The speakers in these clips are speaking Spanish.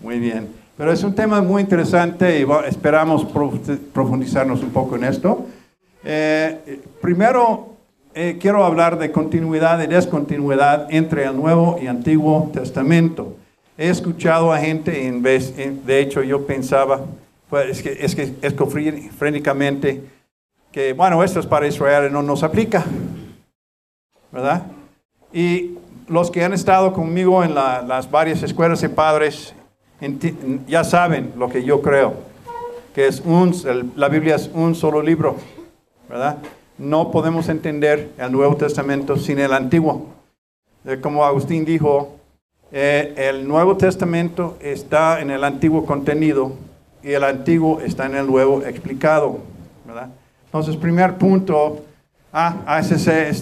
Muy bien. Pero es un tema muy interesante y esperamos profundizarnos un poco en esto. Eh, primero, eh, quiero hablar de continuidad y descontinuidad entre el Nuevo y Antiguo Testamento. He escuchado a gente, en vez, de hecho yo pensaba, pues es que, es que escofrénicamente, que bueno, esto es para Israel y no nos aplica, ¿verdad? Y los que han estado conmigo en las varias escuelas de padres ya saben lo que yo creo, que es un, la Biblia es un solo libro, ¿verdad? No podemos entender el Nuevo Testamento sin el Antiguo. Eh, como Agustín dijo, eh, el Nuevo Testamento está en el Antiguo contenido y el Antiguo está en el Nuevo explicado, ¿verdad? Entonces, primer punto, ah, ASC,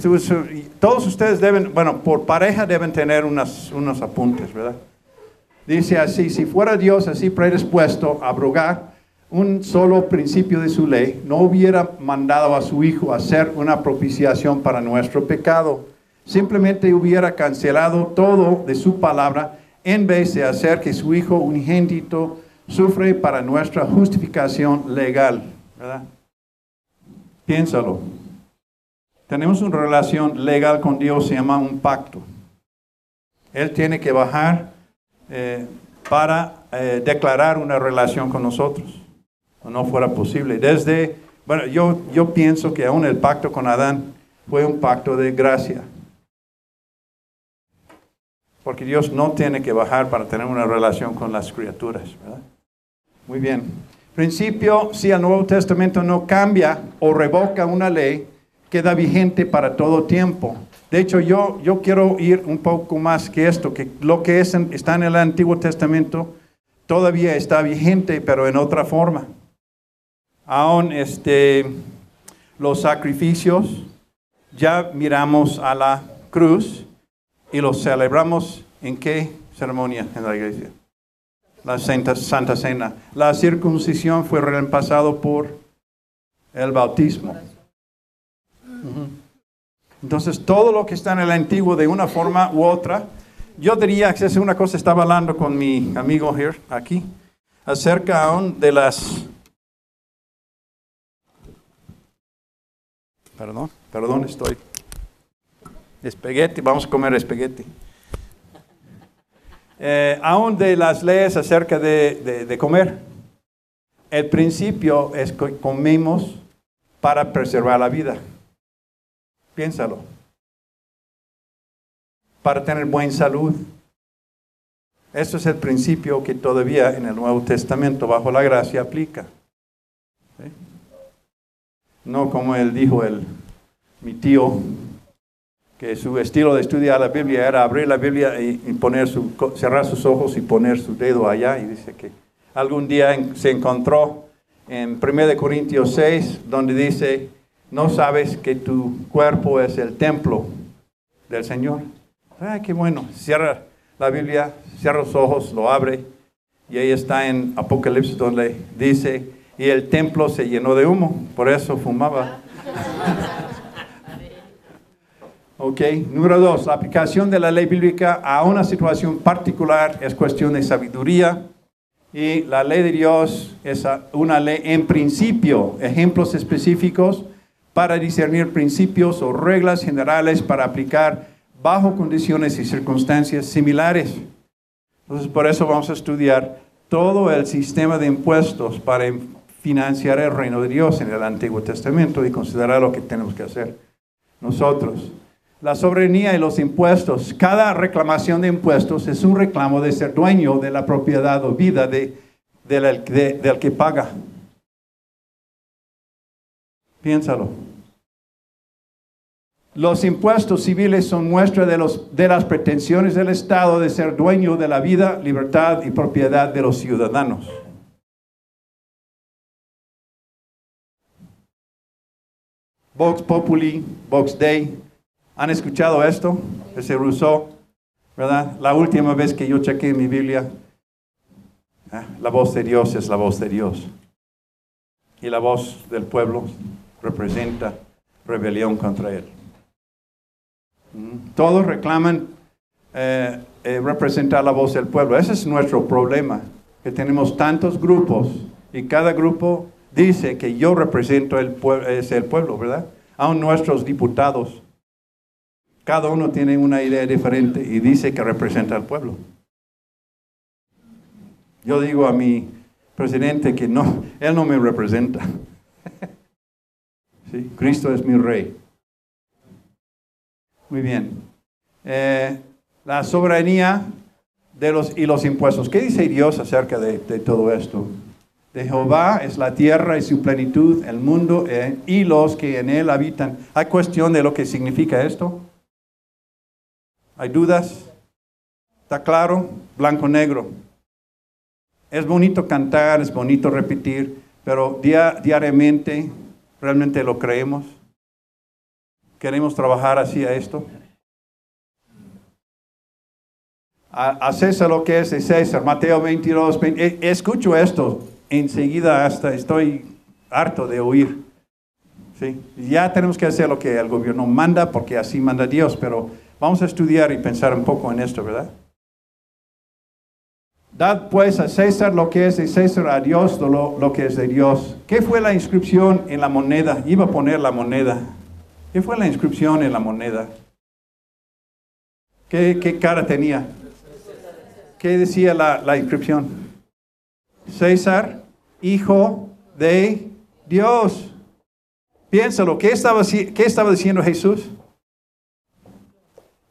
todos ustedes deben, bueno, por pareja deben tener unas, unos apuntes, ¿verdad? Dice así, si fuera Dios así predispuesto a abrogar un solo principio de su ley, no hubiera mandado a su Hijo a hacer una propiciación para nuestro pecado. Simplemente hubiera cancelado todo de su palabra en vez de hacer que su Hijo unigénito sufre para nuestra justificación legal. ¿verdad? Piénsalo. Tenemos una relación legal con Dios, se llama un pacto. Él tiene que bajar eh, para eh, declarar una relación con nosotros. O no fuera posible. Desde, bueno, yo, yo pienso que aún el pacto con Adán fue un pacto de gracia. Porque Dios no tiene que bajar para tener una relación con las criaturas. ¿verdad? Muy bien. Principio, si el Nuevo Testamento no cambia o revoca una ley, queda vigente para todo tiempo. De hecho, yo, yo quiero ir un poco más que esto, que lo que es está en el Antiguo Testamento todavía está vigente, pero en otra forma. Aún este, los sacrificios, ya miramos a la cruz y los celebramos en qué ceremonia en la iglesia? La Santa, Santa Cena. La circuncisión fue reemplazado por el bautismo. Entonces, todo lo que está en el antiguo de una forma u otra, yo diría que es una cosa, estaba hablando con mi amigo here, aquí, acerca aún de las... Perdón, perdón, estoy... Espagueti, vamos a comer espagueti. Eh, aún de las leyes acerca de, de comer. El principio es que comemos para preservar la vida. Piénsalo. Para tener buena salud. Eso es el principio que todavía en el Nuevo Testamento, bajo la gracia, aplica. No como él dijo el, mi tío, que su estilo de estudiar la Biblia era abrir la Biblia y, poner su, cerrar sus ojos y poner su dedo allá. Y dice que algún día se encontró en 1 Corintios 6, donde dice, no sabes que tu cuerpo es el templo del Señor. Ah, qué bueno. Cierra la Biblia, cierra los ojos, lo abre. Y ahí está en Apocalipsis donde dice, y el templo se llenó de humo, por eso fumaba. ok, número dos, la aplicación de la ley bíblica a una situación particular es cuestión de sabiduría. Y la ley de Dios es una ley en principio, ejemplos específicos para discernir principios o reglas generales para aplicar bajo condiciones y circunstancias similares. Entonces, por eso vamos a estudiar todo el sistema de impuestos para financiar el reino de Dios en el Antiguo Testamento y considerar lo que tenemos que hacer nosotros. La soberanía y los impuestos. Cada reclamación de impuestos es un reclamo de ser dueño de la propiedad o vida de, del que paga. Piénsalo. Los impuestos civiles son muestra de, las pretensiones del Estado de ser dueño de la vida, libertad y propiedad de los ciudadanos. Vox Populi, Vox Dei. ¿Han escuchado esto? Ese Rousseau, ¿verdad? La última vez que yo chequeé mi Biblia, ah, la voz de Dios es la voz de Dios. Y la voz del pueblo representa rebelión contra Él. Todos reclaman eh, eh, representar la voz del pueblo. Ese es nuestro problema, que tenemos tantos grupos y cada grupo dice que yo represento el pueblo, ¿verdad? Aún nuestros diputados, cada uno tiene una idea diferente y dice que representa al pueblo. Yo digo a mi presidente que no, él no me representa. ¿Sí? Cristo es mi rey. Muy bien. Eh, la soberanía de los, y los impuestos. ¿Qué dice Dios acerca de, todo esto? De Jehová es la tierra y su plenitud, el mundo eh, y los que en él habitan. ¿Hay cuestión de lo que significa esto? ¿Hay dudas? ¿Está claro? Blanco-negro. Es bonito cantar, es bonito repetir, pero diariamente realmente lo creemos. ¿Queremos trabajar así a esto? a, César lo que es de César. Mateo 22, eh, escucho esto, enseguida hasta estoy harto de oír. ¿sí? Ya tenemos que hacer lo que el gobierno manda, porque así manda Dios, pero vamos a estudiar y pensar un poco en esto, ¿verdad? Dad pues a César lo que es de César, a Dios lo, lo, que es de Dios. ¿Qué fue la inscripción en la moneda? Iba a poner la moneda. ¿Qué fue la inscripción en la moneda? ¿Qué, cara tenía? ¿Qué decía la, inscripción? César, hijo de Dios. Piénsalo, ¿qué estaba, ¿qué estaba diciendo Jesús?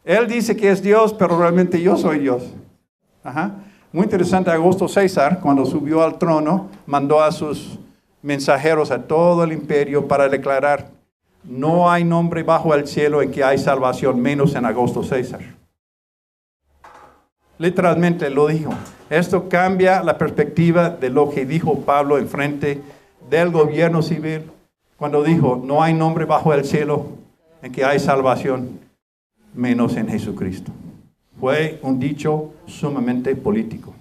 Él dice que es Dios, pero realmente yo soy Dios. Muy interesante, Augusto César, cuando subió al trono, mandó a sus mensajeros a todo el imperio para declarar, no hay nombre bajo el cielo en que hay salvación, menos en Augusto César. Literalmente lo dijo. Esto cambia la perspectiva de lo que dijo Pablo en frente del gobierno civil cuando dijo, no hay nombre bajo el cielo en que hay salvación menos en Jesucristo. Fue un dicho sumamente político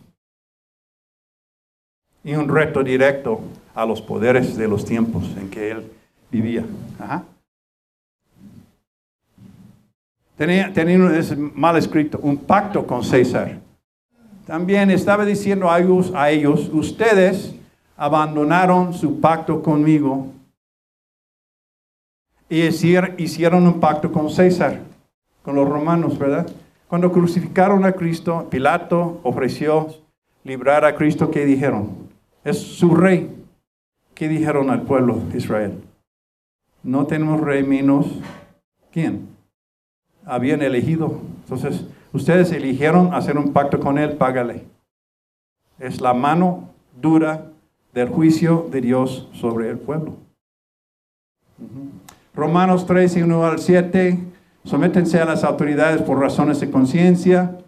y un reto directo a los poderes de los tiempos en que él vivía. Tenía, es mal escrito, un pacto con César. También estaba diciendo a ellos, a ellos, ustedes abandonaron su pacto conmigo y hicieron un pacto con César, con los romanos, ¿verdad? Cuando crucificaron a Cristo, Pilato ofreció librar a Cristo, ¿qué dijeron? Es su rey. ¿Qué dijeron al pueblo de Israel? No tenemos rey menos. ¿Quién? habían elegido. Entonces, ustedes eligieron hacer un pacto con Él, págale. Es la mano dura del juicio de Dios sobre el pueblo. Romanos 3, 1 al 7, sométense a las autoridades por razones de conciencia.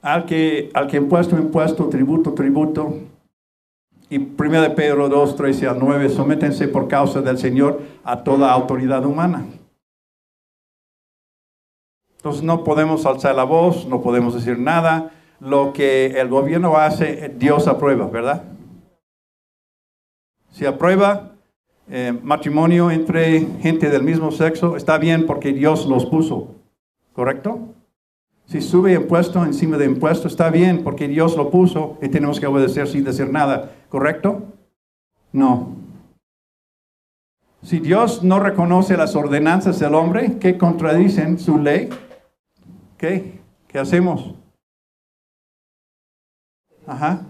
Al que, al que impuesto, impuesto, tributo, tributo. Y 1 de Pedro 2, 13 al 9, sométense por causa del Señor a toda autoridad humana entonces no podemos alzar la voz, no podemos decir nada. Lo que el gobierno hace, Dios aprueba, ¿verdad? Si aprueba eh, matrimonio entre gente del mismo sexo, está bien porque Dios los puso, ¿correcto? Si sube impuesto encima de impuesto, está bien porque Dios lo puso y tenemos que obedecer sin decir nada, ¿correcto? No. Si Dios no reconoce las ordenanzas del hombre que contradicen su ley, ¿Qué? ¿Qué hacemos? Ajá.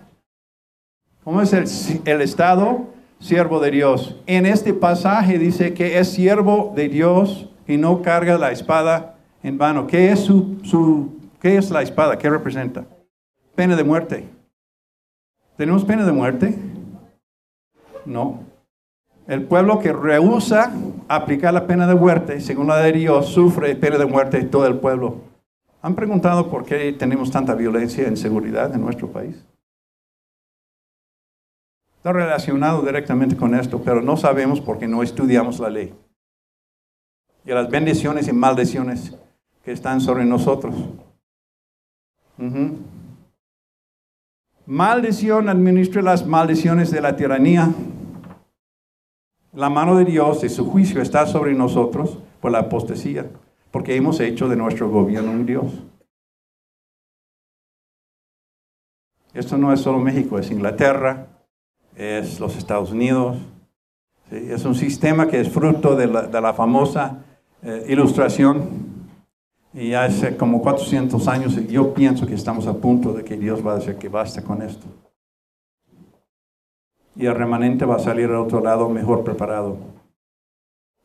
¿Cómo es el, Estado? Siervo de Dios. En este pasaje dice que es siervo de Dios y no carga la espada en vano. ¿Qué es, su, su, ¿Qué es la espada? ¿Qué representa? Pena de muerte. ¿Tenemos pena de muerte? No. El pueblo que rehúsa aplicar la pena de muerte, según la de Dios, sufre pena de muerte todo el pueblo. ¿Han preguntado por qué tenemos tanta violencia e inseguridad en nuestro país? Está relacionado directamente con esto, pero no sabemos porque no estudiamos la ley. Y las bendiciones y maldiciones que están sobre nosotros. Maldición administra las maldiciones de la tiranía. La mano de Dios y su juicio está sobre nosotros por la apostasía porque hemos hecho de nuestro gobierno un Dios. Esto no es solo México, es Inglaterra, es los Estados Unidos. Es un sistema que es fruto de la, famosa eh, ilustración. Y hace como 400 años yo pienso que estamos a punto de que Dios va a decir que basta con esto. Y el remanente va a salir al otro lado mejor preparado.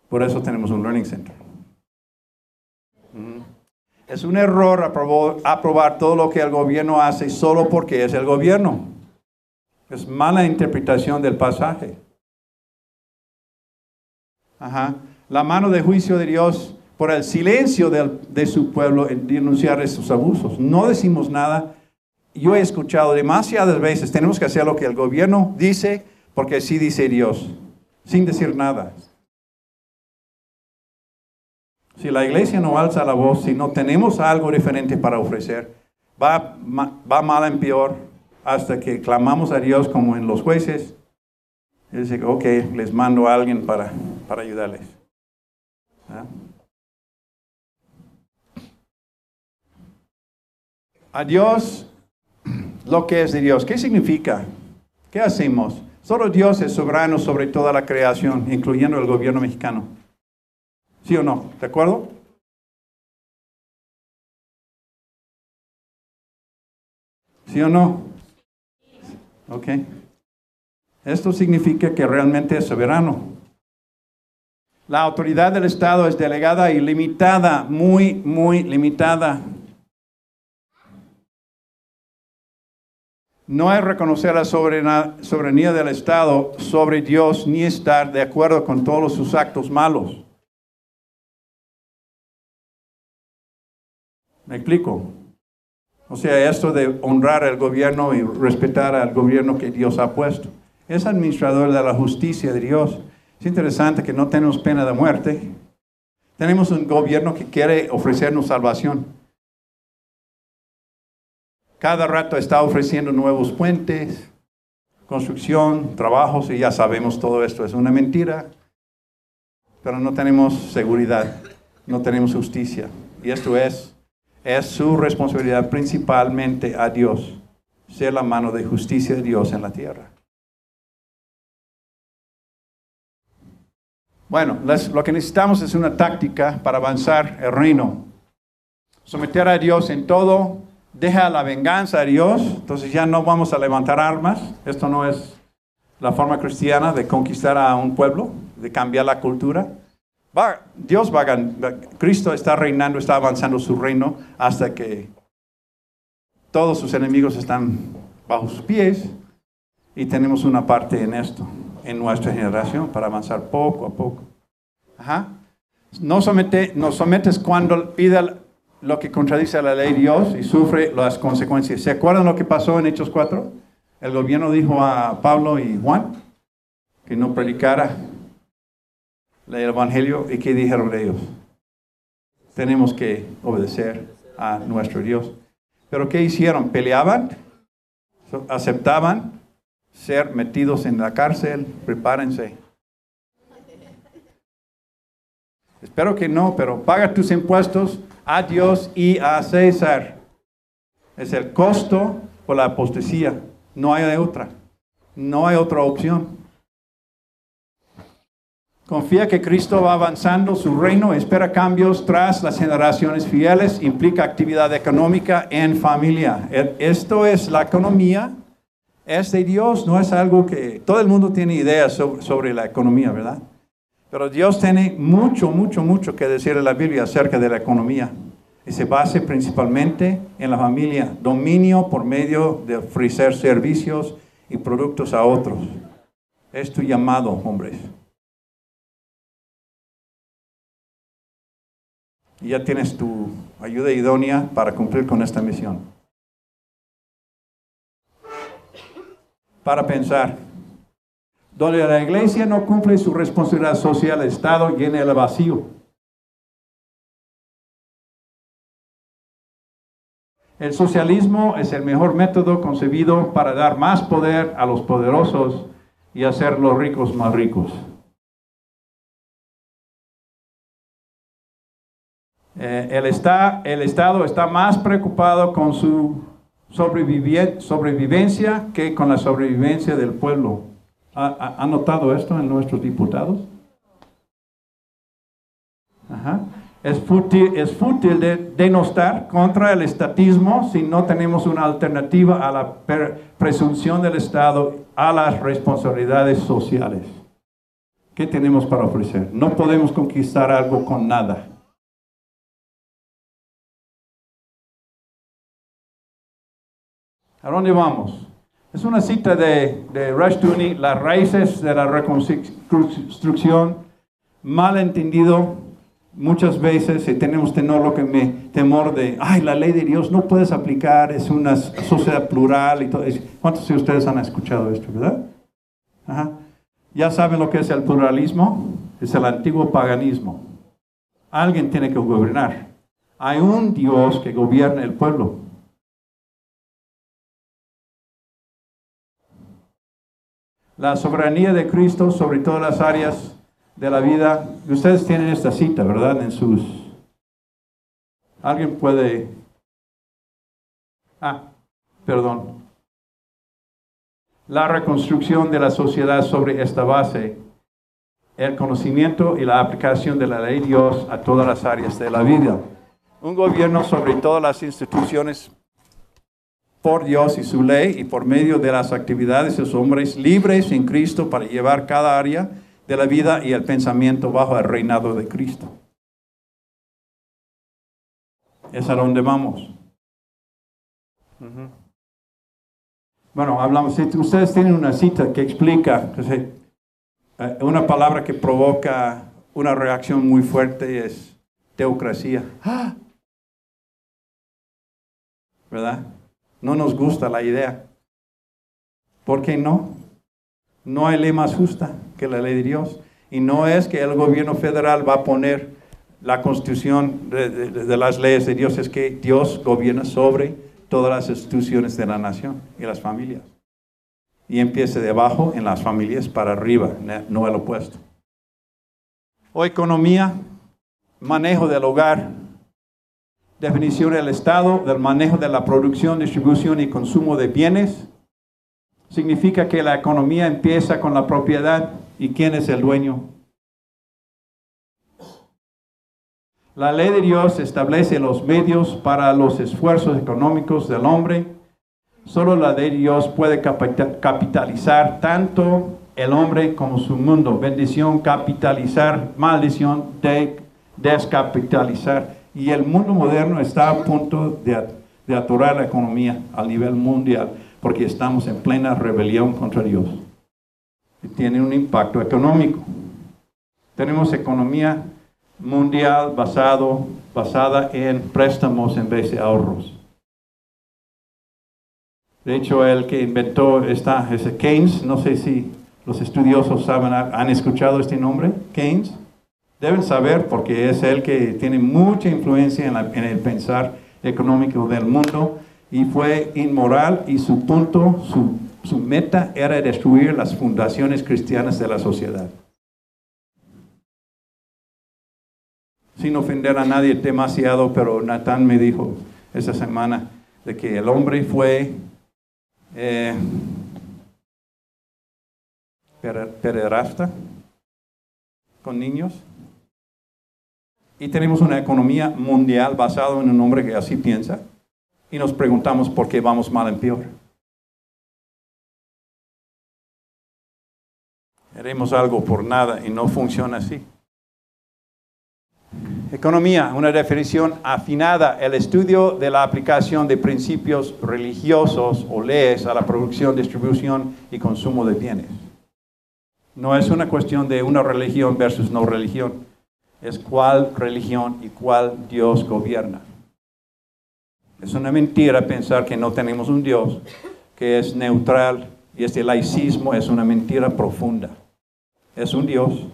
Por eso tenemos un Learning Center. Es un error aprobar todo lo que el gobierno hace solo porque es el gobierno. Es mala interpretación del pasaje. La mano de juicio de Dios por el silencio de, su pueblo en denunciar estos abusos. No decimos nada. Yo he escuchado demasiadas veces, tenemos que hacer lo que el gobierno dice, porque sí dice Dios, sin decir nada. Si la iglesia no alza la voz, si no tenemos algo diferente para ofrecer, va, va mal en peor hasta que clamamos a Dios como en los jueces. Y dice, ok, les mando a alguien para, para ayudarles. ¿Ah? A Dios, lo que es de Dios. ¿Qué significa? ¿Qué hacemos? Solo Dios es soberano sobre toda la creación, incluyendo el gobierno mexicano. ¿Sí o no? ¿De acuerdo? ¿Sí o no? Ok. Esto significa que realmente es soberano. La autoridad del Estado es delegada y limitada, muy, muy limitada. No es reconocer la soberanía del Estado sobre Dios ni estar de acuerdo con todos sus actos malos. ¿Me explico? O sea, esto de honrar al gobierno y respetar al gobierno que Dios ha puesto. Es administrador de la justicia de Dios. Es interesante que no tenemos pena de muerte. Tenemos un gobierno que quiere ofrecernos salvación. Cada rato está ofreciendo nuevos puentes, construcción, trabajos, y ya sabemos todo esto es una mentira. Pero no tenemos seguridad, no tenemos justicia. Y esto es es su responsabilidad principalmente a Dios, ser la mano de justicia de Dios en la tierra. Bueno, lo que necesitamos es una táctica para avanzar el reino. Someter a Dios en todo, deja la venganza a Dios, entonces ya no vamos a levantar armas. Esto no es la forma cristiana de conquistar a un pueblo, de cambiar la cultura. Dios va a Cristo está reinando, está avanzando su reino hasta que todos sus enemigos están bajo sus pies y tenemos una parte en esto, en nuestra generación, para avanzar poco a poco. Ajá. No somete, nos sometes cuando pide lo que contradice a la ley de Dios y sufre las consecuencias. ¿Se acuerdan lo que pasó en Hechos 4? El gobierno dijo a Pablo y Juan que no predicara el Evangelio y ¿qué dijeron ellos? Tenemos que obedecer a nuestro Dios. Pero ¿qué hicieron? ¿Peleaban? ¿Aceptaban ser metidos en la cárcel? Prepárense. Espero que no, pero paga tus impuestos a Dios y a César. Es el costo por la apostasía. No hay otra. No hay otra opción. Confía que Cristo va avanzando su reino, espera cambios tras las generaciones fieles, implica actividad económica en familia. Esto es la economía, es de Dios, no es algo que todo el mundo tiene ideas sobre, la economía, ¿verdad? Pero Dios tiene mucho, mucho, mucho que decir en la Biblia acerca de la economía. Y se basa principalmente en la familia, dominio por medio de ofrecer servicios y productos a otros. Es tu llamado, hombres. y ya tienes tu ayuda idónea para cumplir con esta misión. Para pensar, donde la iglesia no cumple su responsabilidad social, el Estado llena el vacío. El socialismo es el mejor método concebido para dar más poder a los poderosos y hacer los ricos más ricos. Eh, el, está, el Estado está más preocupado con su sobrevivencia que con la sobrevivencia del pueblo. ¿Ha, notado esto en nuestros diputados? Es fútil, es fútil de denostar contra el estatismo si no tenemos una alternativa a la presunción del Estado a las responsabilidades sociales. ¿Qué tenemos para ofrecer? No podemos conquistar algo con nada. ¿A dónde vamos? Es una cita de, de Rushduni, Las raíces de la reconstrucción, mal entendido muchas veces y tenemos lo que me, temor de, ay, la ley de Dios no puedes aplicar, es una sociedad plural y todo. ¿Cuántos de ustedes han escuchado esto, verdad? Ajá. ¿Ya saben lo que es el pluralismo? Es el antiguo paganismo. Alguien tiene que gobernar. Hay un Dios que gobierna el pueblo. La soberanía de Cristo sobre todas las áreas de la vida. Ustedes tienen esta cita, ¿verdad? En sus... ¿Alguien puede... Ah, perdón la reconstrucción de la sociedad sobre esta base, el conocimiento y la aplicación de la ley de Dios a todas las áreas de la vida. Un gobierno sobre todas las instituciones por Dios y su ley y por medio de las actividades de los hombres libres en Cristo para llevar cada área de la vida y el pensamiento bajo el reinado de Cristo. Es a donde vamos. Bueno, hablamos, ustedes tienen una cita que explica, eh, una palabra que provoca una reacción muy fuerte es teocracia. ¡Ah! ¿Verdad? No nos gusta la idea. ¿Por qué no? No hay ley más justa que la ley de Dios. Y no es que el gobierno federal va a poner la constitución de las leyes de Dios, es que Dios gobierna sobre todas las instituciones de la nación y las familias. Y empiece de abajo en las familias para arriba, no el opuesto. O economía, manejo del hogar, definición del Estado, del manejo de la producción, distribución y consumo de bienes. Significa que la economía empieza con la propiedad y quién es el dueño La ley de Dios establece los medios para los esfuerzos económicos del hombre. Solo la ley de Dios puede capitalizar tanto el hombre como su mundo. Bendición, capitalizar, maldición, descapitalizar. Y el mundo moderno está a punto de, de atorar la economía a nivel mundial porque estamos en plena rebelión contra Dios. Y tiene un impacto económico. Tenemos economía mundial basado, basada en préstamos en vez de ahorros. De hecho, el que inventó esta es Keynes. No sé si los estudiosos saben, han escuchado este nombre, Keynes. Deben saber porque es el que tiene mucha influencia en, el pensar económico del mundo y fue inmoral y su punto, su, su meta era destruir las fundaciones cristianas de la sociedad. sin ofender a nadie demasiado, pero Natán me dijo esa semana de que el hombre fue eh, pederasta con niños. Y tenemos una economía mundial basada en un hombre que así piensa. Y nos preguntamos por qué vamos mal en peor. Haremos algo por nada y no funciona así. Economía, una definición afinada, el estudio de la aplicación de principios religiosos o leyes a la producción, distribución y consumo de bienes. No es una cuestión de una religión versus no religión, es cuál religión y cuál Dios gobierna. Es una mentira pensar que no tenemos un Dios que es neutral y este laicismo es una mentira profunda. Es un Dios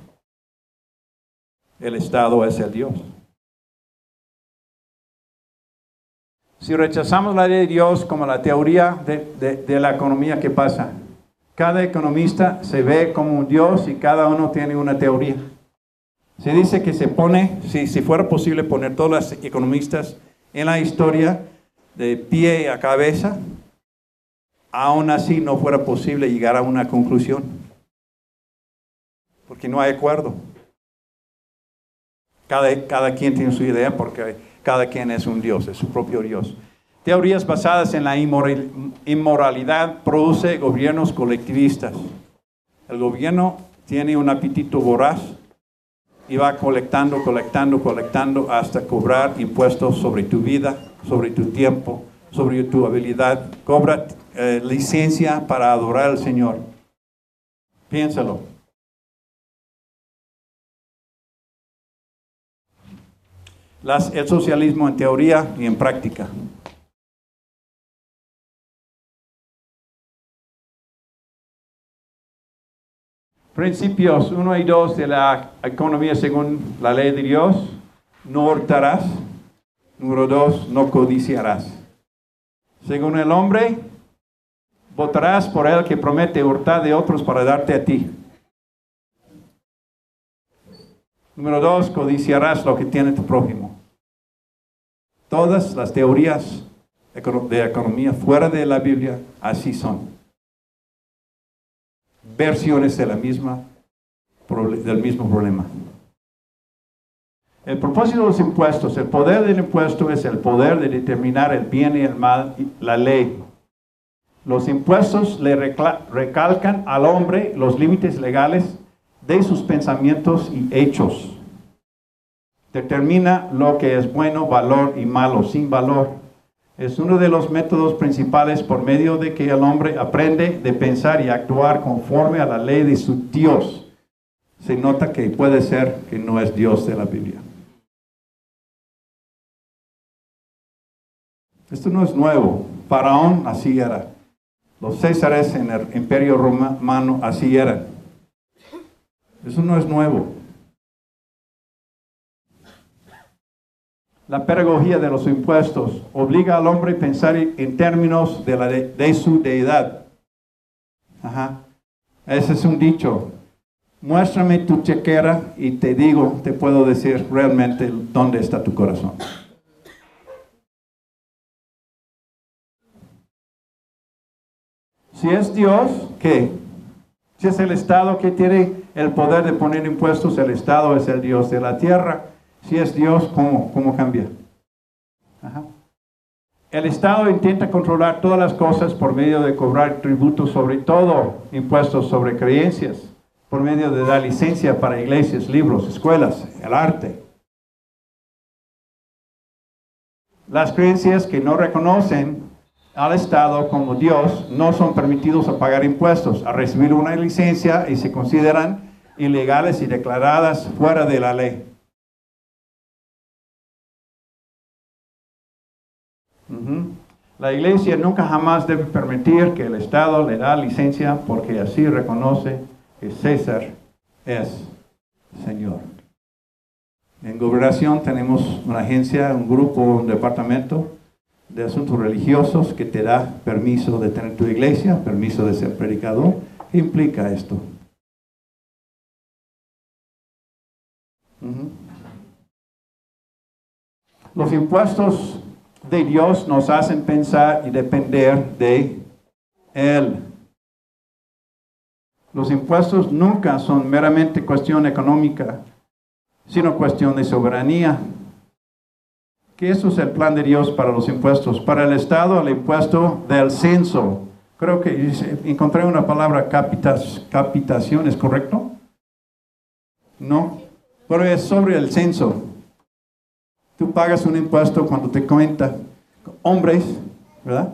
el Estado es el Dios. Si rechazamos la ley de Dios como la teoría de, la economía, ¿qué pasa? Cada economista se ve como un Dios y cada uno tiene una teoría. Se dice que se pone, si, si fuera posible poner todos los economistas en la historia de pie a cabeza, aún así no fuera posible llegar a una conclusión, porque no hay acuerdo. Cada, cada quien tiene su idea porque cada quien es un Dios, es su propio Dios. Teorías basadas en la inmoralidad produce gobiernos colectivistas. El gobierno tiene un apetito voraz y va colectando, colectando, colectando hasta cobrar impuestos sobre tu vida, sobre tu tiempo, sobre tu habilidad. Cobra eh, licencia para adorar al Señor. Piénsalo. el socialismo en teoría y en práctica. Principios 1 y 2 de la economía según la ley de Dios. No hurtarás. Número 2, no codiciarás. Según el hombre, votarás por el que promete hurtar de otros para darte a ti. Número 2, codiciarás lo que tiene tu prójimo. Todas las teorías de economía fuera de la Biblia así son versiones de la misma, del mismo problema. El propósito de los impuestos, el poder del impuesto es el poder de determinar el bien y el mal, la ley. Los impuestos le recalcan al hombre los límites legales de sus pensamientos y hechos. Determina lo que es bueno, valor y malo, sin valor es uno de los métodos principales por medio de que el hombre aprende de pensar y actuar conforme a la ley de su Dios. Se nota que puede ser que no es Dios de la Biblia. Esto no es nuevo. Faraón así era. Los césares en el imperio romano así eran. Eso no es nuevo. La pedagogía de los impuestos obliga al hombre a pensar en términos de, la de, su deidad. Ajá. Ese es un dicho. Muéstrame tu chequera y te digo, te puedo decir realmente dónde está tu corazón. Si es Dios, ¿qué? Si es el Estado que tiene el poder de poner impuestos, el Estado es el Dios de la tierra. Si es Dios, ¿cómo, cómo cambia? El Estado intenta controlar todas las cosas por medio de cobrar tributos sobre todo, impuestos sobre creencias, por medio de dar licencia para iglesias, libros, escuelas, el arte. Las creencias que no reconocen al Estado como Dios no son permitidos a pagar impuestos, a recibir una licencia y se consideran ilegales y declaradas fuera de la ley. La iglesia nunca jamás debe permitir que el Estado le da licencia porque así reconoce que César es Señor. En gobernación tenemos una agencia, un grupo, un departamento de asuntos religiosos que te da permiso de tener tu iglesia, permiso de ser predicador. ¿Qué implica esto? Los impuestos de Dios nos hacen pensar y depender de Él. Los impuestos nunca son meramente cuestión económica, sino cuestión de soberanía. ¿Qué eso es el plan de Dios para los impuestos? Para el Estado, el impuesto del censo. Creo que encontré una palabra capitación, ¿es correcto? No, pero es sobre el censo. Tú pagas un impuesto cuando te cuenta hombres, ¿verdad?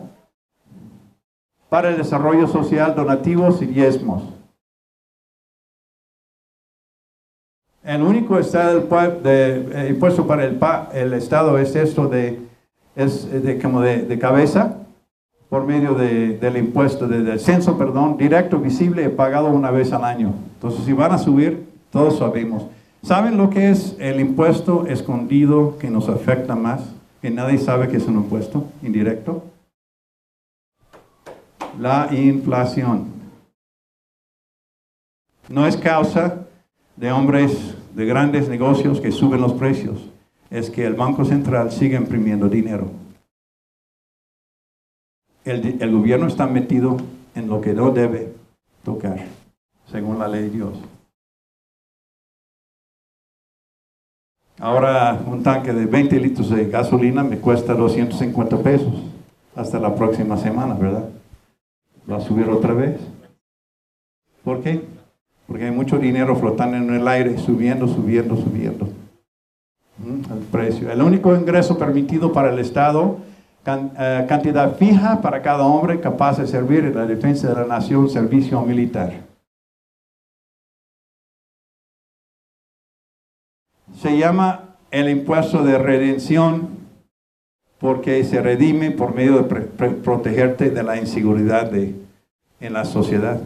Para el desarrollo social, donativos y diezmos. El único estado de, eh, impuesto para el, el, Estado es esto de, es de, como de, cabeza, por medio del impuesto, del censo, perdón, directo, visible, pagado una vez al año. Entonces, si van a subir, todos sabemos. ¿Saben lo que es el impuesto escondido que nos afecta más? Que nadie sabe que es un impuesto indirecto. La inflación. No es causa de hombres de grandes negocios que suben los precios. Es que el Banco Central sigue imprimiendo dinero. el, el gobierno está metido en lo que no debe tocar, según la ley de Dios. Ahora un tanque de 20 litros de gasolina me cuesta 250 pesos hasta la próxima semana, ¿verdad? Va a subir otra vez. ¿Por qué? Porque hay mucho dinero flotando en el aire, subiendo, subiendo, subiendo. ¿Mm? El precio. El único ingreso permitido para el Estado, eh, cantidad fija para cada hombre capaz de servir en la defensa de la nación, servicio militar. Se llama el impuesto de redención porque se redime por medio de protegerte de la inseguridad de, en la sociedad.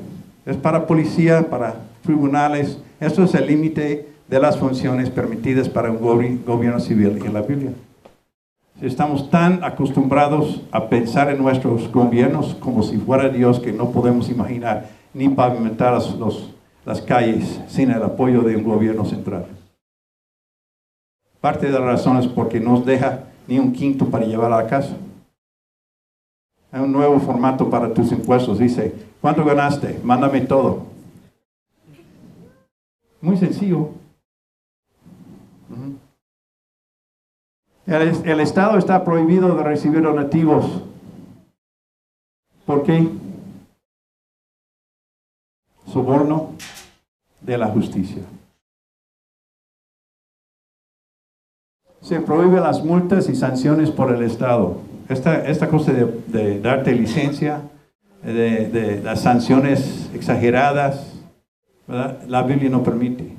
Es para policía, para tribunales. Eso es el límite de las funciones permitidas para un gobierno civil en la Biblia. Estamos tan acostumbrados a pensar en nuestros gobiernos como si fuera Dios que no podemos imaginar ni pavimentar las calles sin el apoyo de un gobierno central. Parte de la razón es porque nos deja ni un quinto para llevar a la casa. Hay un nuevo formato para tus impuestos. Dice, ¿cuánto ganaste? Mándame todo. Muy sencillo. El, el, Estado está prohibido de recibir donativos. ¿Por qué? Soborno de la justicia. Se prohíben las multas y sanciones por el Estado. Esta, esta cosa de, darte licencia, de, las sanciones exageradas, la Biblia no permite.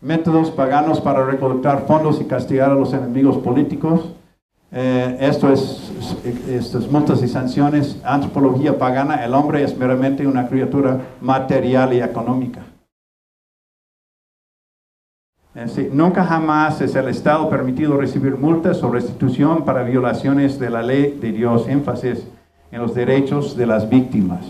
Métodos paganos para recolectar fondos y castigar a los enemigos políticos. Eh, esto es, estas multas y sanciones, antropología pagana, el hombre es meramente una criatura material y económica. Nunca jamás es el Estado permitido recibir multas o restitución para violaciones de la ley de Dios. Énfasis en los derechos de las víctimas.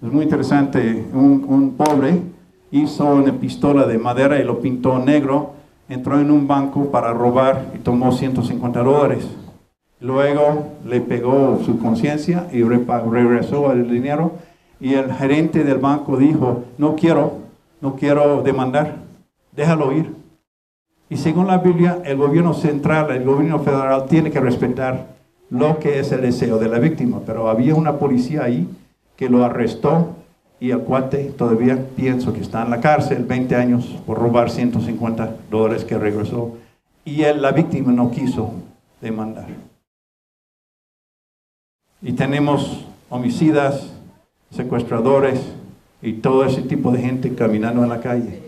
Es muy interesante, un, un pobre hizo una pistola de madera y lo pintó negro, entró en un banco para robar y tomó 150 dólares. Luego le pegó su conciencia y regresó el dinero y el gerente del banco dijo, no quiero, no quiero demandar déjalo ir. Y según la Biblia, el gobierno central, el gobierno federal tiene que respetar lo que es el deseo de la víctima. Pero había una policía ahí que lo arrestó y el cuate todavía pienso que está en la cárcel 20 años por robar 150 dólares que regresó. Y él, la víctima no quiso demandar. Y tenemos homicidas, secuestradores y todo ese tipo de gente caminando en la calle.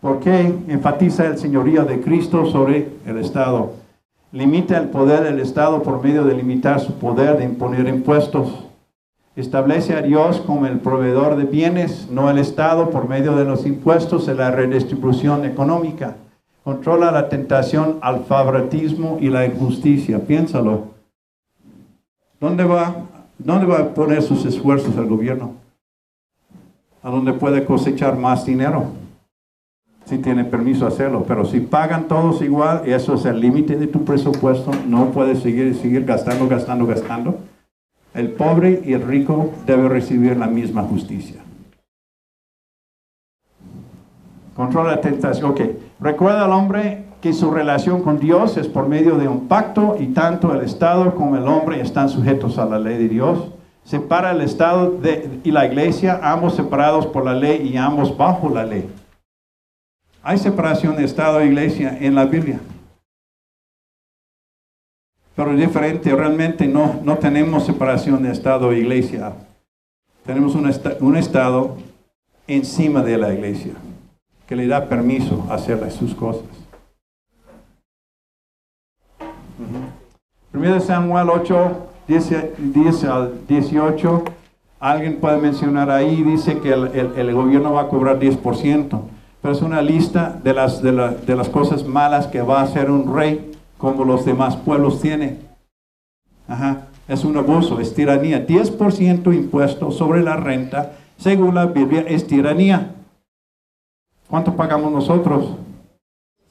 ¿Por qué enfatiza el señorío de Cristo sobre el Estado? Limita el poder del Estado por medio de limitar su poder de imponer impuestos. Establece a Dios como el proveedor de bienes, no el Estado, por medio de los impuestos y la redistribución económica. Controla la tentación al favoritismo y la injusticia. Piénsalo. ¿Dónde va, ¿Dónde va a poner sus esfuerzos el gobierno? ¿A dónde puede cosechar más dinero? Si tiene permiso hacerlo, pero si pagan todos igual, y eso es el límite de tu presupuesto, no puedes seguir, seguir gastando, gastando, gastando. El pobre y el rico deben recibir la misma justicia. Controla la tentación. Ok, recuerda al hombre que su relación con Dios es por medio de un pacto y tanto el Estado como el hombre están sujetos a la ley de Dios. Separa el Estado y la iglesia, ambos separados por la ley y ambos bajo la ley. Hay separación de Estado e iglesia en la Biblia. Pero es diferente, realmente no, no tenemos separación de Estado e iglesia. Tenemos un, un Estado encima de la iglesia que le da permiso a hacer sus cosas. Primero Samuel 8, 10, al 18, alguien puede mencionar ahí, dice que el, el gobierno va a cobrar 10% pero es una lista de las, de, las cosas malas que va a hacer un rey como los demás pueblos tienen. Ajá. Es un abuso, es tiranía. 10% impuesto sobre la renta, según la Biblia, es tiranía. ¿Cuánto pagamos nosotros?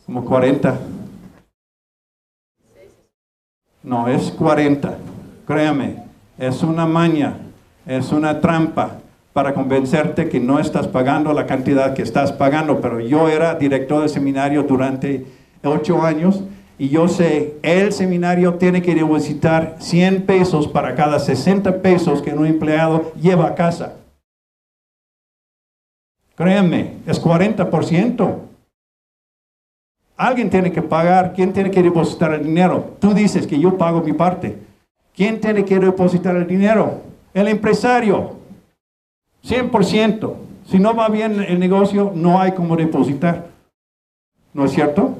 Como 40. No, es 40. Créame, es una maña, es una trampa para convencerte que no estás pagando la cantidad que estás pagando. Pero yo era director del seminario durante ocho años y yo sé, el seminario tiene que depositar 100 pesos para cada 60 pesos que un empleado lleva a casa. Créanme, es 40%. Alguien tiene que pagar. ¿Quién tiene que depositar el dinero? Tú dices que yo pago mi parte. ¿Quién tiene que depositar el dinero? El empresario. 100%. Si no va bien el negocio, no hay como depositar. ¿No es cierto?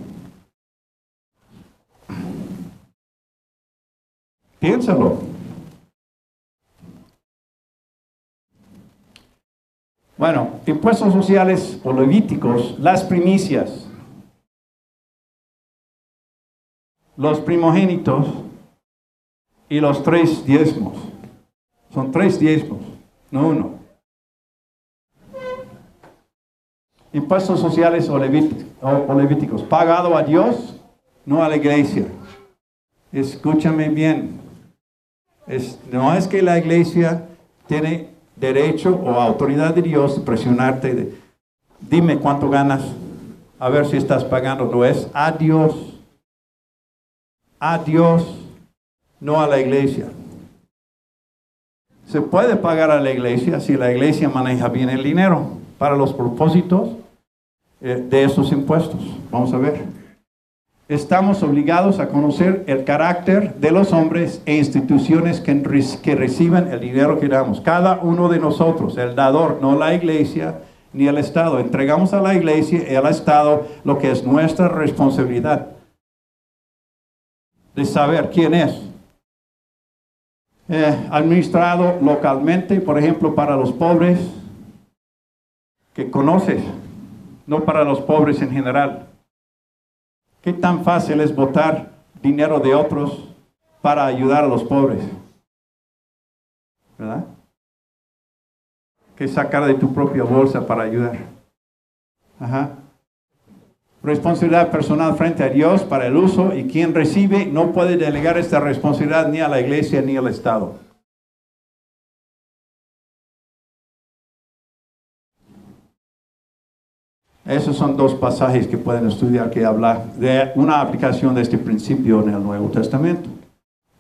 Piénsalo. Bueno, impuestos sociales o levíticos, las primicias. los primogénitos y los tres diezmos. Son tres diezmos, no uno. Impuestos sociales o, levíticos, pagado a Dios, no a la iglesia. Escúchame bien. no es que la iglesia tiene derecho o autoridad de Dios presionarte. De, dime cuánto ganas, a ver si estás pagando. No es a Dios a Dios, no a la iglesia. Se puede pagar a la iglesia si la iglesia maneja bien el dinero para los propósitos eh, de esos impuestos. Vamos a ver. Estamos obligados a conocer el carácter de los hombres e instituciones que, que reciben el dinero que damos. Cada uno de nosotros, el dador, no la iglesia ni el Estado. Entregamos a la iglesia y al Estado lo que es nuestra responsabilidad de saber quién es. Eh, administrado localmente, por ejemplo, para los pobres que conoces, no para los pobres en general. ¿Qué tan fácil es votar dinero de otros para ayudar a los pobres? ¿Verdad? Que sacar de tu propia bolsa para ayudar. Ajá responsabilidad personal frente a Dios para el uso y quien recibe no puede delegar esta responsabilidad ni a la iglesia ni al Estado. Esos son dos pasajes que pueden estudiar que habla de una aplicación de este principio en el Nuevo Testamento.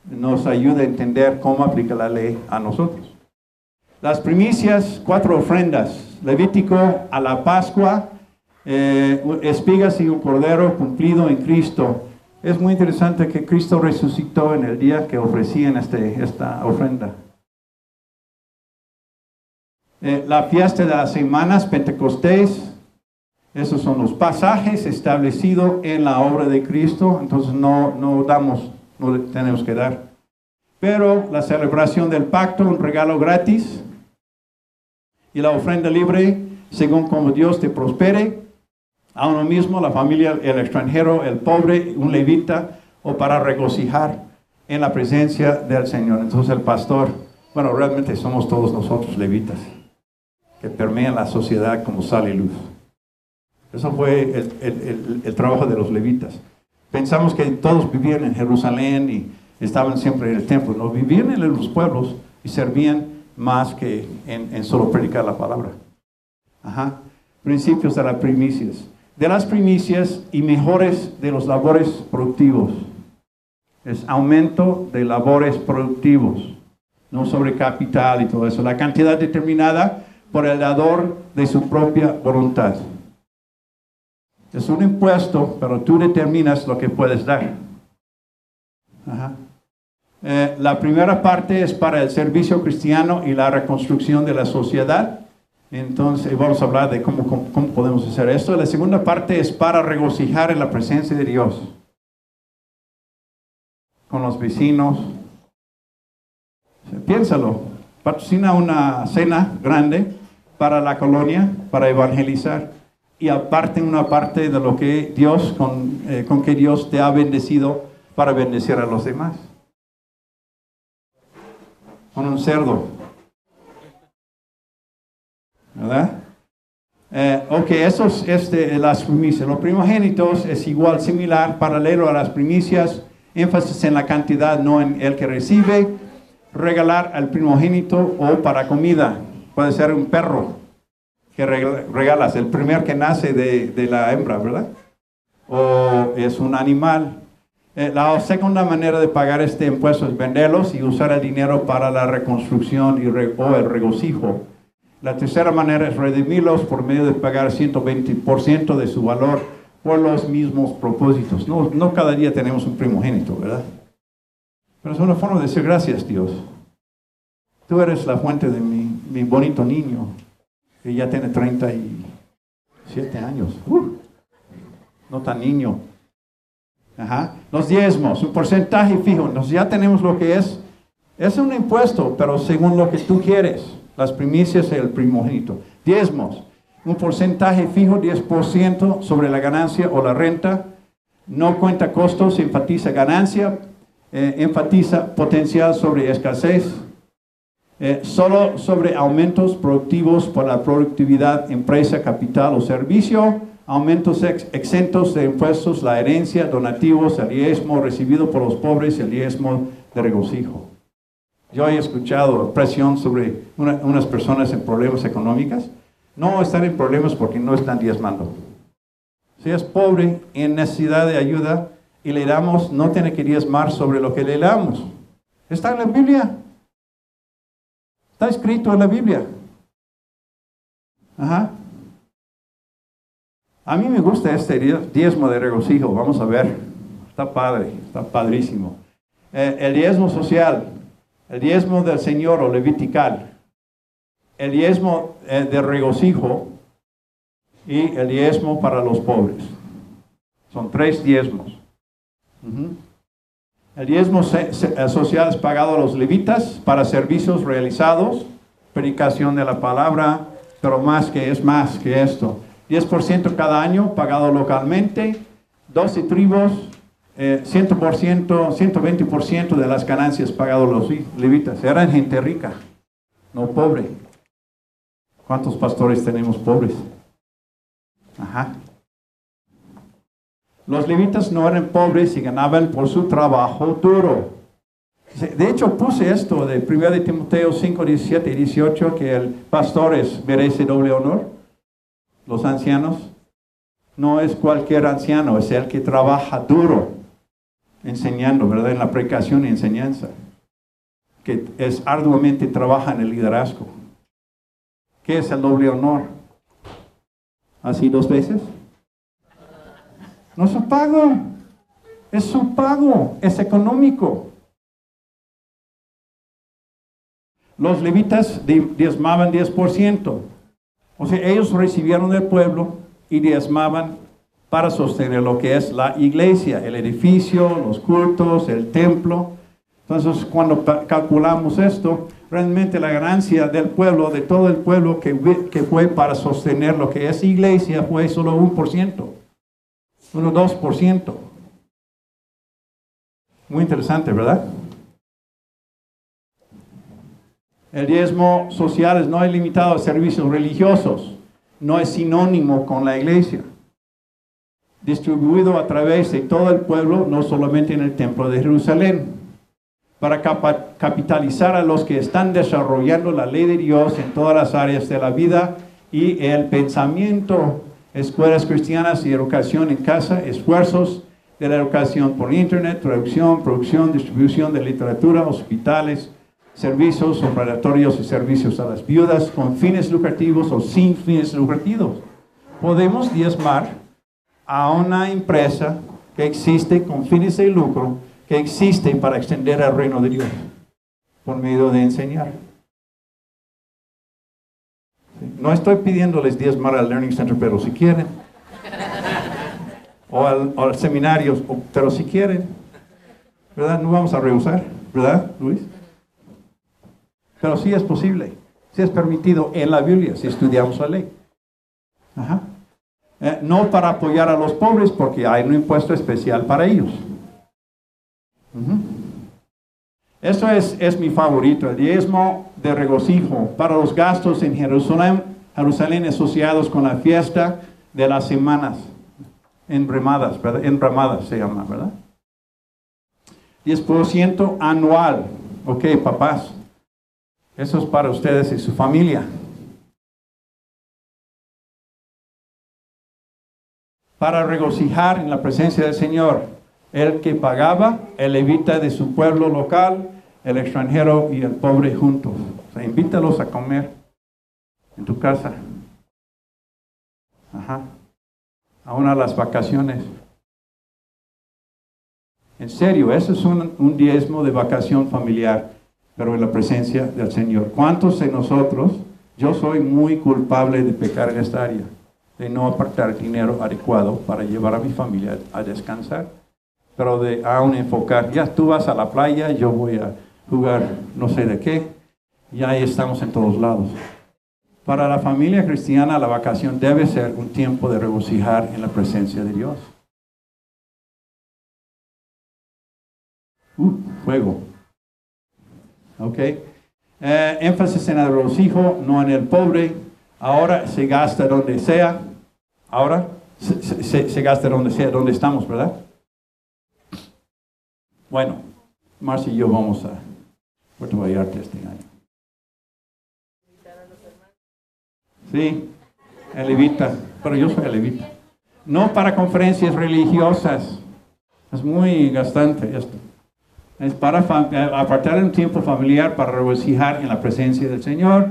Nos ayuda a entender cómo aplica la ley a nosotros. Las primicias, cuatro ofrendas. Levítico a la Pascua, eh, espigas y un cordero cumplido en Cristo. Es muy interesante que Cristo resucitó en el día que ofrecían este, esta ofrenda. Eh, la fiesta de las semanas, Pentecostés, esos son los pasajes establecidos en la obra de Cristo, entonces no, no damos, no tenemos que dar. Pero la celebración del pacto, un regalo gratis, y la ofrenda libre, según como Dios te prospere, a uno mismo, la familia, el extranjero, el pobre, un levita, o para regocijar en la presencia del Señor. Entonces el pastor, bueno, realmente somos todos nosotros levitas, que permean la sociedad como sal y luz. Eso fue el, trabajo de los levitas. Pensamos que todos vivían en Jerusalén y estaban siempre en el templo. No, vivían en los pueblos y servían más que en, en solo predicar la palabra. Ajá. Principios de las primicias de las primicias y mejores de los labores productivos. Es aumento de labores productivos, no sobre capital y todo eso. La cantidad determinada por el dador de su propia voluntad. Es un impuesto, pero tú determinas lo que puedes dar. Eh, la primera parte es para el servicio cristiano y la reconstrucción de la sociedad. Entonces vamos a hablar de cómo, cómo, podemos hacer esto. La segunda parte es para regocijar en la presencia de Dios. Con los vecinos. Piénsalo. Patrocina una cena grande para la colonia, para evangelizar. Y aparte una parte de lo que Dios, con, eh, con que Dios te ha bendecido para bendecir a los demás. Con un cerdo ¿verdad? Eh, ok, eso es este, las primicias. Los primogénitos es igual, similar, paralelo a las primicias, énfasis en la cantidad, no en el que recibe. Regalar al primogénito o para comida. Puede ser un perro que regalas, el primer que nace de, de la hembra, ¿verdad? O es un animal. Eh, la segunda manera de pagar este impuesto es venderlos y usar el dinero para la reconstrucción y o el regocijo. La tercera manera es redimirlos por medio de pagar 120% de su valor por los mismos propósitos. No, no cada día tenemos un primogénito, ¿verdad? Pero es una forma de decir gracias, Dios. Tú eres la fuente de mi, mi bonito niño, ya tiene 37 años. Uh, no tan niño. Ajá. Los diezmos, un porcentaje fijo. Nos, ya tenemos lo que es. Es un impuesto, pero según lo que tú quieres las primicias el primogénito. Diezmos, un porcentaje fijo, 10% sobre la ganancia o la renta. No cuenta costos, enfatiza ganancia, eh, enfatiza potencial sobre escasez. Eh, solo sobre aumentos productivos por la productividad, empresa, capital o servicio. Aumentos exentos de impuestos, la herencia, donativos, el diezmo recibido por los pobres, el diezmo de regocijo. Yo he escuchado presión sobre unas personas en problemas económicos. No están en problemas porque no están diezmando. Si es pobre en necesidad de ayuda y le damos, no tiene que diezmar sobre lo que le damos. Está en la Biblia. Está escrito en la Biblia. Ajá. A mí me gusta este diezmo de regocijo. Vamos a ver. Está padre, está padrísimo. Eh, el diezmo social el diezmo del Señor o levitical, el diezmo eh, de regocijo y el diezmo para los pobres. Son tres diezmos. El diezmo social es pagado a los levitas para servicios realizados, predicación de la palabra, pero más que es más que esto. 10% cada año pagado localmente, 12 tribus 100%, 120% de las ganancias pagados los levitas. Eran gente rica, no pobre. ¿Cuántos pastores tenemos pobres? Ajá. Los levitas no eran pobres y ganaban por su trabajo duro. De hecho, puse esto de 1 de Timoteo 5, 17 y 18, que el pastores merece doble honor, los ancianos. No es cualquier anciano, es el que trabaja duro enseñando, ¿verdad? En la predicación y enseñanza, que es arduamente trabaja en el liderazgo. ¿Qué es el doble honor? ¿Así dos veces? No es su pago, es su pago, es económico. Los levitas diezmaban 10%. O sea, ellos recibieron del pueblo y diezmaban para sostener lo que es la iglesia, el edificio, los cultos, el templo. Entonces, cuando calculamos esto, realmente la ganancia del pueblo, de todo el pueblo que, que fue para sostener lo que es iglesia, fue solo un por ciento, uno dos por ciento. Muy interesante, ¿verdad? El diezmo social no es limitado a servicios religiosos, no es sinónimo con la iglesia distribuido a través de todo el pueblo, no solamente en el templo de Jerusalén, para capitalizar a los que están desarrollando la ley de Dios en todas las áreas de la vida y el pensamiento, escuelas cristianas y educación en casa, esfuerzos de la educación por internet, traducción, producción, distribución de literatura, hospitales, servicios operatorios y servicios a las viudas con fines lucrativos o sin fines lucrativos. Podemos diezmar a una empresa que existe con fines de lucro, que existe para extender el reino de Dios por medio de enseñar. No estoy pidiéndoles diezmar al Learning Center, pero si quieren. O al, seminario, pero si quieren. ¿Verdad? No vamos a rehusar, ¿verdad, Luis? Pero sí es posible. Sí es permitido en la Biblia si estudiamos la ley. Ajá. Eh, no para apoyar a los pobres porque hay un impuesto especial para ellos. Eso es, es mi favorito, el diezmo de regocijo para los gastos en Jerusalén, Jerusalén asociados con la fiesta de las semanas, enramadas, ¿verdad? Enramadas se llama, ¿verdad? 10% anual. Ok, papás. Eso es para ustedes y su familia. Para regocijar en la presencia del Señor. El que pagaba, el levita de su pueblo local, el extranjero y el pobre juntos. O sea, invítalos a comer en tu casa. Ajá. A una de las vacaciones. En serio, eso es un, un, diezmo de vacación familiar, pero en la presencia del Señor. ¿Cuántos de nosotros, yo soy muy culpable de pecar en esta área, de no apartar dinero adecuado para llevar a mi familia a descansar, pero de aún enfocar, ya tú vas a la playa, yo voy a jugar no sé de qué, y ahí estamos en todos lados. Para la familia cristiana la vacación debe ser un tiempo de regocijar en la presencia de Dios. Uh, fuego. Ok. Eh, énfasis en el regocijo, no en el pobre. Ahora se gasta donde sea. Ahora se, se, se gasta donde sea, donde estamos, ¿verdad? Bueno, Marcia y yo vamos a Puerto Vallarta este año. Sí, el levita, pero yo soy el levita. No para conferencias religiosas. Es muy gastante esto. Es para apartar un tiempo familiar para regocijar en la presencia del Señor.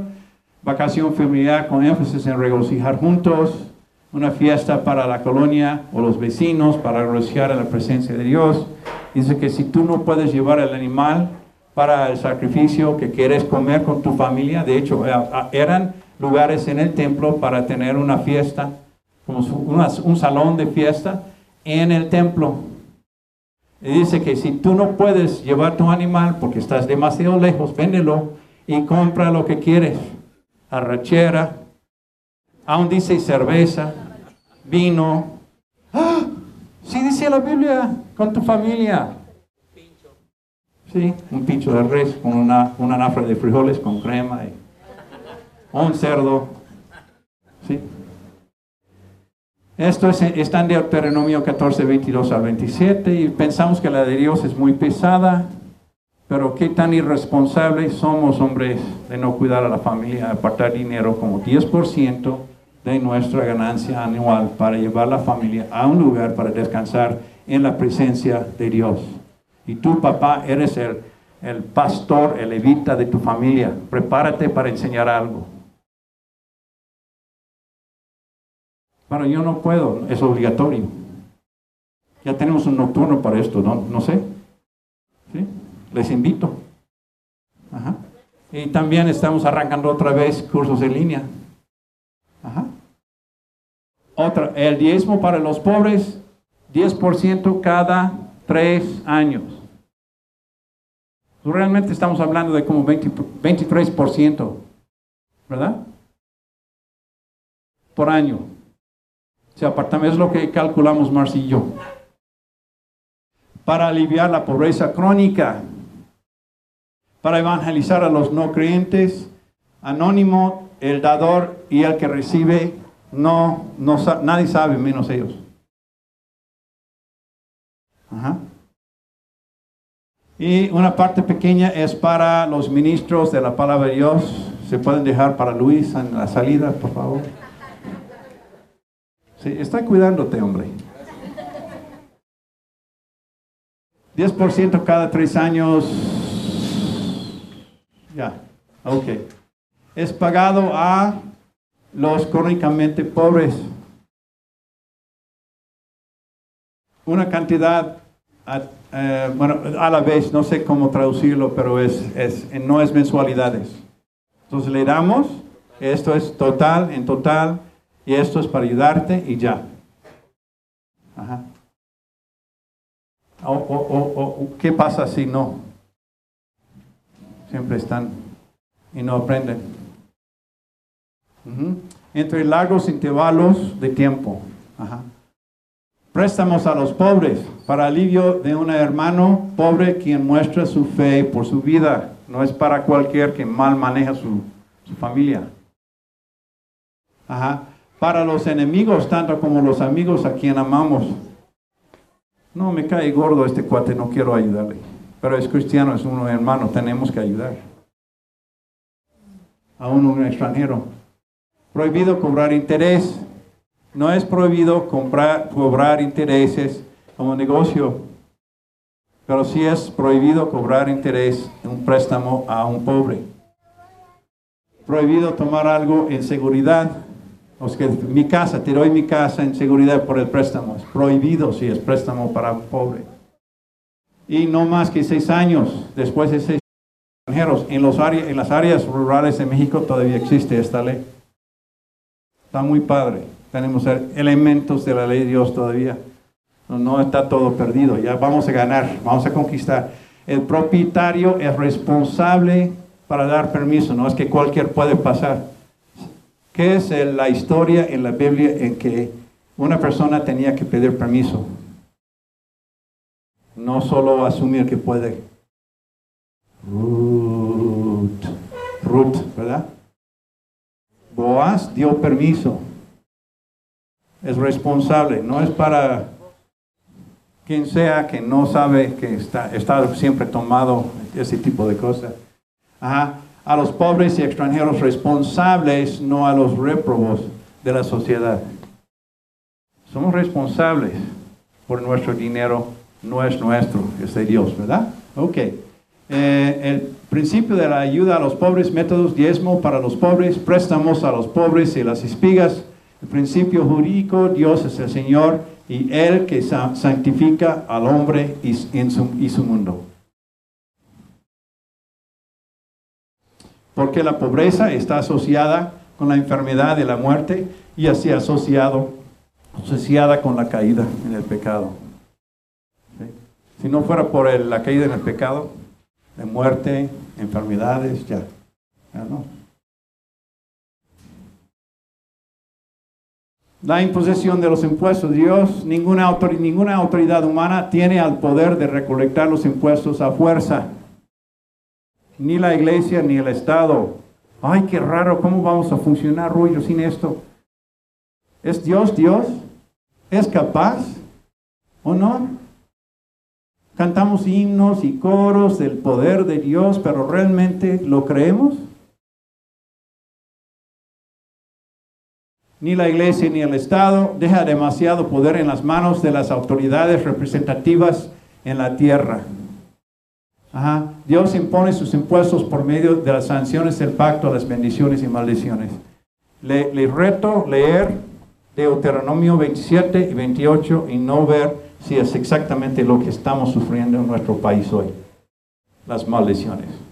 Vacación familiar con énfasis en regocijar juntos. Una fiesta para la colonia o los vecinos para regocijar en la presencia de Dios. Dice que si tú no puedes llevar el animal para el sacrificio que quieres comer con tu familia, de hecho eran lugares en el templo para tener una fiesta, como un salón de fiesta en el templo y dice que si tú no puedes llevar tu animal porque estás demasiado lejos, véndelo y compra lo que quieres. Arrachera, aún dice cerveza, vino. ¡Ah! Sí dice la Biblia, con tu familia. Sí, un pincho de res con una, una nafra de frijoles con crema y un cerdo. Sí. Esto es, está en Deuteronomio 14, 22 al 27 y pensamos que la de Dios es muy pesada, pero qué tan irresponsables somos, hombres, de no cuidar a la familia, apartar dinero como 10% de nuestra ganancia anual para llevar a la familia a un lugar para descansar en la presencia de Dios. Y tú, papá, eres el, el pastor, el levita de tu familia. Prepárate para enseñar algo. Bueno, yo no puedo, es obligatorio. Ya tenemos un nocturno para esto, no, no sé. ¿Sí? Les invito. Ajá. Y también estamos arrancando otra vez cursos en línea. Ajá. Otra, el diezmo para los pobres, 10% cada tres años. Realmente estamos hablando de como 20, 23%, ¿verdad? Por año. Si apartamos, es lo que calculamos Marcy y yo. Para aliviar la pobreza crónica, para evangelizar a los no creyentes, anónimo, el dador y el que recibe, no, no nadie sabe menos ellos. Ajá. Y una parte pequeña es para los ministros de la palabra de Dios. Se pueden dejar para Luis en la salida, por favor. Sí, está cuidándote, hombre. 10% cada tres años. Ya, ok. Es pagado a los crónicamente pobres. Una cantidad, eh, bueno, a la vez, no sé cómo traducirlo, pero es, es, no es mensualidades. Entonces le damos, esto es total, en total, y esto es para ayudarte y ya. O, o, o, ¿Qué pasa si no? Siempre están y no aprenden. Entre largos intervalos de tiempo. Ajá. Préstamos a los pobres para alivio de un hermano pobre quien muestra su fe por su vida. No es para cualquier que mal maneja su, familia. Para los enemigos, tanto como los amigos a quien amamos. No, me cae gordo este cuate, no quiero ayudarle. Pero es cristiano, es un hermano, tenemos que ayudar. A un extranjero. Prohibido cobrar interés. No es prohibido comprar, cobrar intereses como negocio, pero sí es prohibido cobrar interés en un préstamo a un pobre. Prohibido tomar algo en seguridad. O sea, mi casa, te doy mi casa en seguridad por el préstamo. Es prohibido si es préstamo para un pobre. Y no más que seis años después de seis extranjeros. En, en las áreas rurales de México todavía existe esta ley. Está muy padre. Tenemos elementos de la ley de Dios todavía. No, está todo perdido. Ya vamos a ganar, vamos a conquistar. El propietario es responsable para dar permiso. No es que cualquier puede pasar. ¿Qué es la historia en la Biblia en que una persona tenía que pedir permiso? No solo asumir que puede. Ruth, Ruth, ¿verdad? Boaz dio permiso. Es responsable, no es para quien sea que no sabe que está, está siempre tomado ese tipo de cosas. A los pobres y extranjeros responsables, no a los réprobos de la sociedad. Somos responsables por nuestro dinero, no es nuestro, es de Dios, ¿verdad? Ok. Eh, el principio de la ayuda a los pobres, métodos diezmo para los pobres, préstamos a los pobres y las espigas. El principio jurídico, Dios es el Señor y Él que santifica al hombre y, su, mundo. Porque la pobreza está asociada con la enfermedad y la muerte y así asociado, asociada con la caída en el pecado. Si no fuera por la caída en el pecado, de muerte, enfermedades, ya, ya no. La imposición de los impuestos. Dios, ninguna, autoridad, ninguna autoridad humana tiene el poder de recolectar los impuestos a fuerza. Ni la iglesia ni el Estado. Ay, qué raro, ¿cómo vamos a funcionar, rollo, sin esto? ¿Es Dios Dios? ¿Es capaz o no? Cantamos himnos y coros del poder de Dios, pero ¿realmente lo creemos? Ni la iglesia ni el Estado deja demasiado poder en las manos de las autoridades representativas en la tierra. Dios impone sus impuestos por medio de las sanciones del pacto, las bendiciones y maldiciones. Le, le reto leer Deuteronomio 27 y 28 y no ver si es exactamente lo que estamos sufriendo en nuestro país hoy, las maldiciones.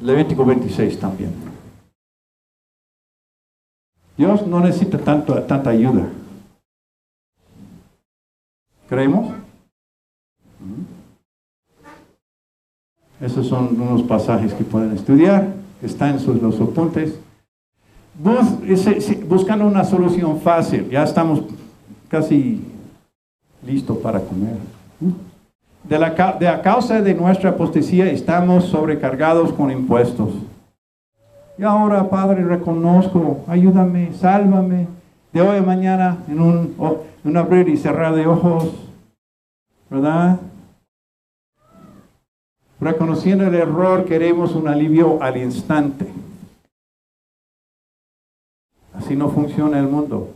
Levítico 26 también. Dios no necesita tanto, tanta ayuda. ¿Creemos? Esos son unos pasajes que pueden estudiar, están en sus, los apuntes buscando una solución fácil. Ya estamos casi listos para comer. De, la, de a causa de nuestra apostasía estamos sobrecargados con impuestos. Y ahora, Padre, reconozco, ayúdame, sálvame. De hoy a mañana, en un, en un abrir y cerrar de ojos, ¿verdad? Reconociendo el error, queremos un alivio al instante. Así no funciona el mundo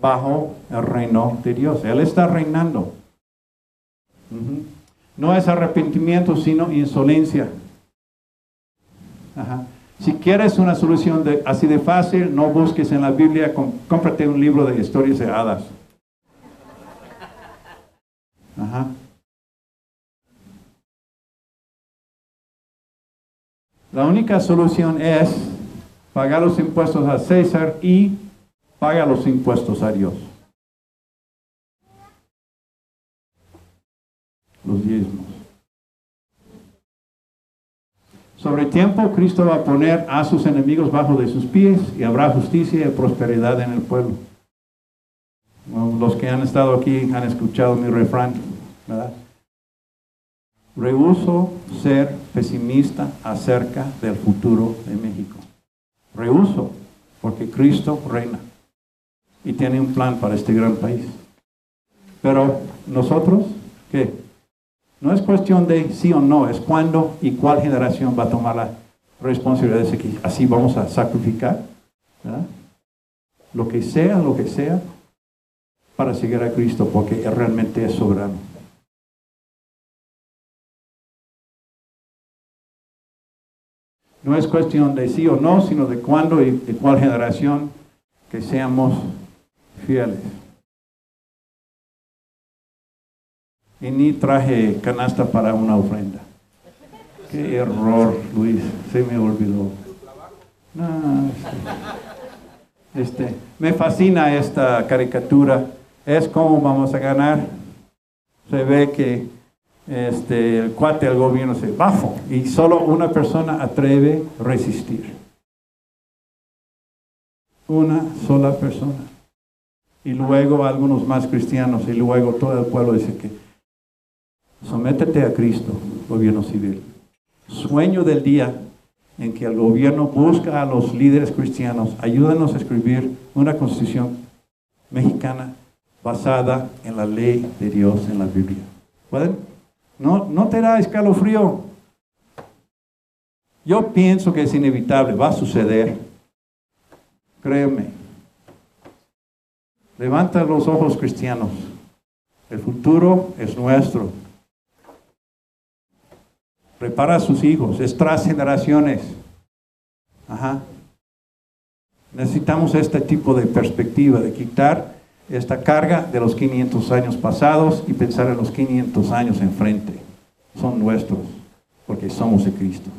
bajo el reino de Dios. Él está reinando. No es arrepentimiento, sino insolencia. Si quieres una solución así de fácil, no busques en la Biblia, cómprate un libro de historias de hadas. La única solución es paga los impuestos a César y paga los impuestos a Dios. Los diezmos. Sobre tiempo, Cristo va a poner a sus enemigos bajo de sus pies y habrá justicia y prosperidad en el pueblo. los que han estado aquí han escuchado mi refrán, ¿verdad? Rehuso ser pesimista acerca del futuro de México. Rehuso, porque Cristo reina y tiene un plan para este gran país. Pero nosotros, ¿qué? No es cuestión de sí o no, es cuándo y cuál generación va a tomar la responsabilidad de que así vamos a sacrificar. Lo que sea, lo que sea, para seguir a Cristo, porque realmente es soberano. No es cuestión de sí o no, sino de cuándo y de cuál generación que seamos fieles. Y ni traje canasta para una ofrenda. Qué error, Luis, se me olvidó. No, este, este, me fascina esta caricatura. Es como vamos a ganar. Se ve que este, el cuate del gobierno se bafo y solo una persona atreve a resistir. Una sola persona. Y luego algunos más cristianos y luego todo el pueblo dice que sométete a Cristo, gobierno civil. Sueño del día en que el gobierno busca a los líderes cristianos, ayúdanos a escribir una constitución mexicana basada en la ley de Dios en la Biblia. ¿Pueden? No, no te da escalofrío. Yo pienso que es inevitable, va a suceder. Créeme. Levanta los ojos cristianos. El futuro es nuestro. Prepara a sus hijos, es tras generaciones. Ajá. Necesitamos este tipo de perspectiva, de quitar esta carga de los 500 años pasados y pensar en los 500 años enfrente. Son nuestros, porque somos de Cristo.